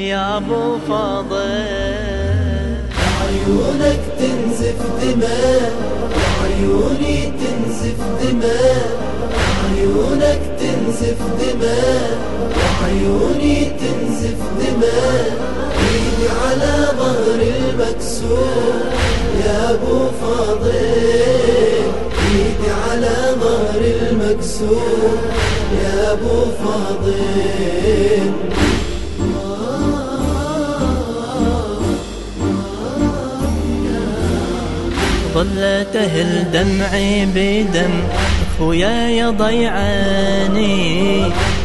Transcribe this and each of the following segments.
يا أبو فاضل. عيونك تنزف دماء عيوني تنزف دماء. عيونك تنزف دماء عيوني تنزف دماء. ايدي على ظهر المكسور يا أبو فاضل. ايدي على ظهر المكسور يا أبو فاضل. ظلت أهل دمعي بدم. خويا يا ضيعاني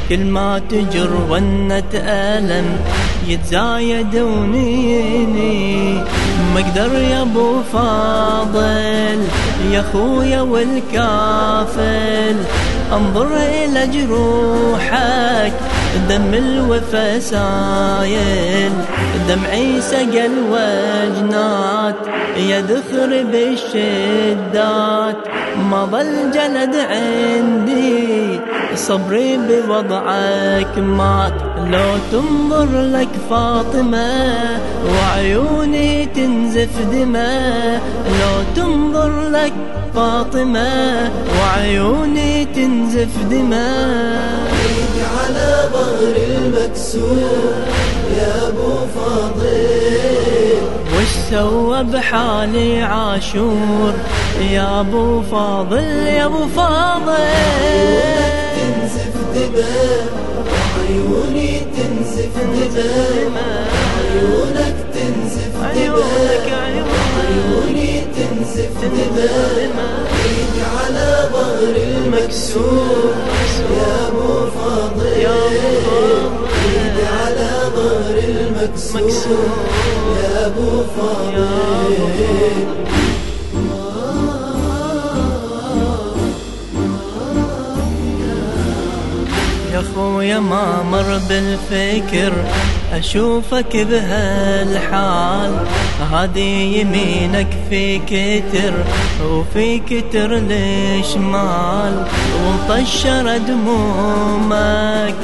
كل ما تجر ونة ألم. يتزايد ونيني ما أقدر يا أبو فاضل. يا خويا والكافل أنظر إلى جروحك. دم الوفا سايل دمعي سقى الوجنات يا ذخر بالشدات. ما ظل جلد عندي صبري بوضعك مات. لو تنظر لك فاطمة وعيوني تنزف دماء. لو تنظر لك فاطمة وعيوني تنزف دماء. على يا أبو فاضل وش سوى بحالي عاشور يا أبو فاضل يا أبو فاضل. تنزف دماء عيوني تنزف دماء يا فاضل يا خويا ما مر بالفكر أشوفك بهالحال. هذه يمينك في كتر وفي كتر الشمال ومطشر دمومك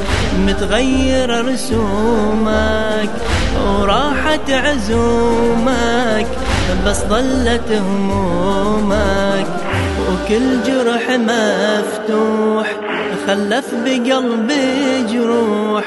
متغير رسومك. وراحت عزومك بس ظلت همومك. وكل جرح مفتوح خلف بقلبي جروح.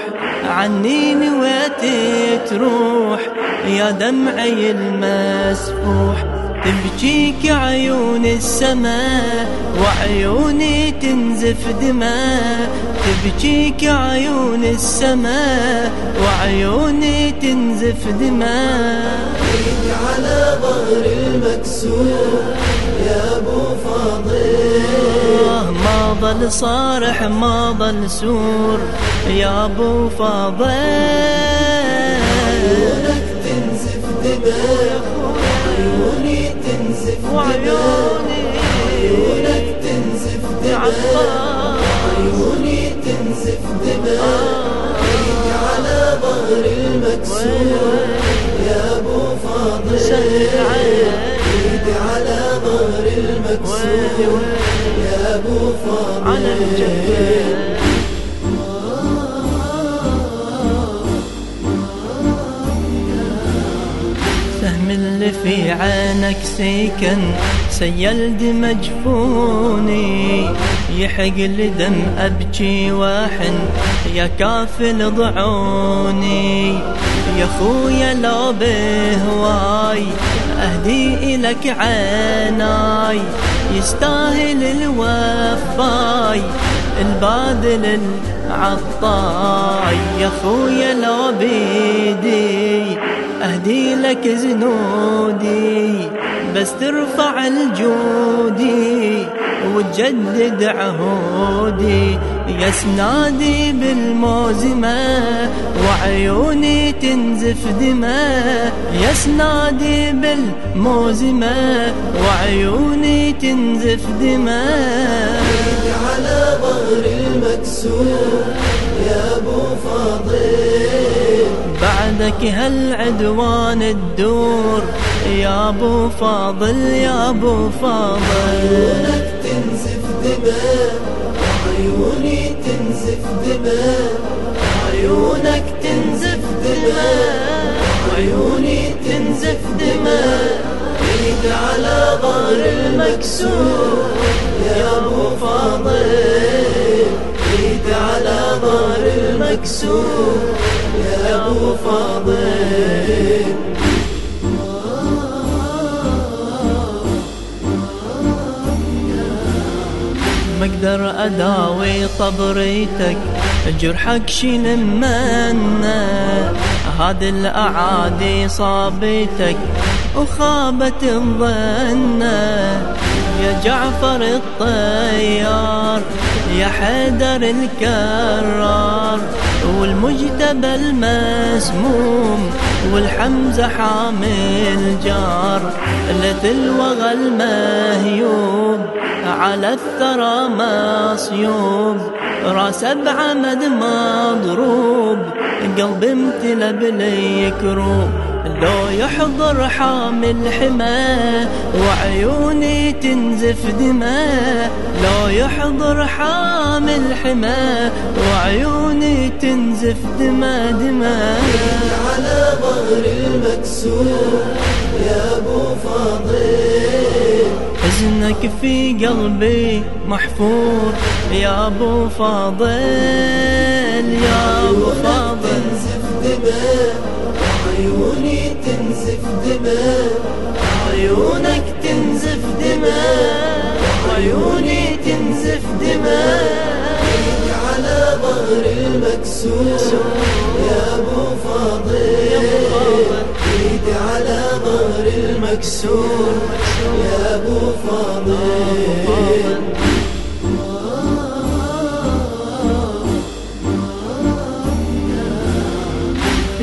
عني نويتي تروح يا دمعي المسفوح. تبكيك عيون السماء وعيوني تنزف دماء. تبكيك عيون السماء وعيوني تنزف دماء. على ظهر المكسور يا أبو فاضل. ما ظل صارح ما ظل سور يا أبو فاضل. عيونك تنزف دماء. وعيوني. عيونك تنزف دماء عيوني تنزف دماء في عينك سيكن سيل دم جفوني يحق لدم أبكي واحن يا كافل ضعوني. يا خويا لو بهواي أهدي إلك عيناي يستاهل الوفاي البادل العطاي. يا خويا لو بيدي أهدي لك زنودي بس ترفع الجودي وتجدد عهودي. يا سنادي بالموزمة وعيوني تنزف دماء. يا سنادي بالموزمة وعيوني تنزف دماء. ظهر المكسور يا ابو فاضل بعدك هالعدوان الدور. يا أبو فاضل يا أبو فاضل. عيونك تنزف دماء عيوني تنزف دماء. عيونك تنزف دماء وعيوني تنزف دماء. ايد على ظهر المكسور. يا أبو ظهر المكسور يا أبو فاضل. ما أقدر أداوي طبريتك جرحك شيل منا هذه الأعادي صابتك وخابت الظن. يا جعفر الطيار يا حيدر الكرار. والمجتبى المسموم والحمزة حامل جار لتلوغ المهيوب على الثرى مصيوب راس بعمد مضروب قلبي امتلى باليكروب لو يحضر حامل حماه وعيوني تنزف دماء. لو يحضر حامل حماه وعيوني تنزف دماء دماء. على ظهر المكسور يا أبو فاضل. حزنك في قلبي محفور يا أبو فاضل يا أبو فاضل. تنزف دماء. عيوني تنزف دماء عيونك تنزف دماء عيوني تنزف دماء. على ظهر المكسور يا أبو فاضل. ايدي على ظهر المكسور يا أبو فاضل.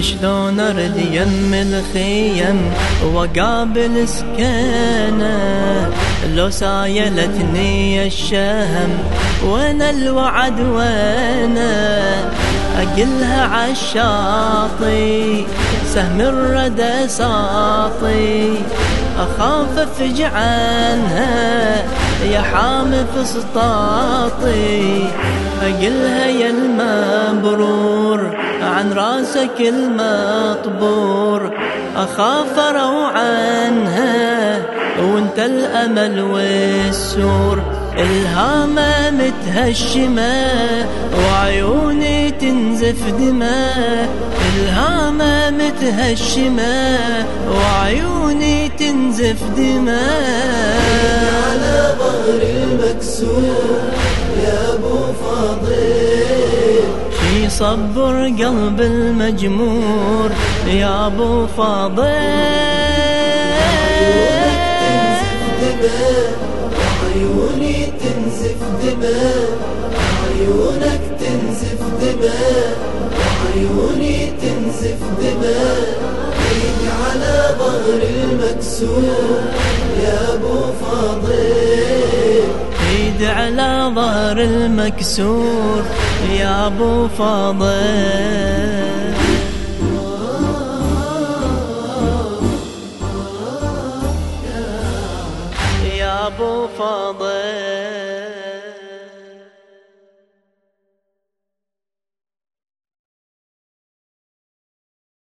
شلون ارد يم الخيم وقابل سكانه؟ لو سايلتني الشهم وين الوعد وينه؟ أقلها عالشاطي سهم الردى ساطي أخاف أفجع عنها يا حامي فسطاطي أقلها يا المبرور. عن راسك المطبور أخاف عنها وأنت الأمل والسور. الهامة متهشمة وعيوني تنزف دماء. الهامة متهشمة وعيوني تنزف دماء. على ظهر المكسور يا صبر قلب المجمور يا أبو فاضل عيوني تنزف دماء عيونك تنزف دماء عيوني تنزف دماء. ايدي على ظهر المكسور يا أبو فاضل. ايد على المكسور يا أبو فاضل.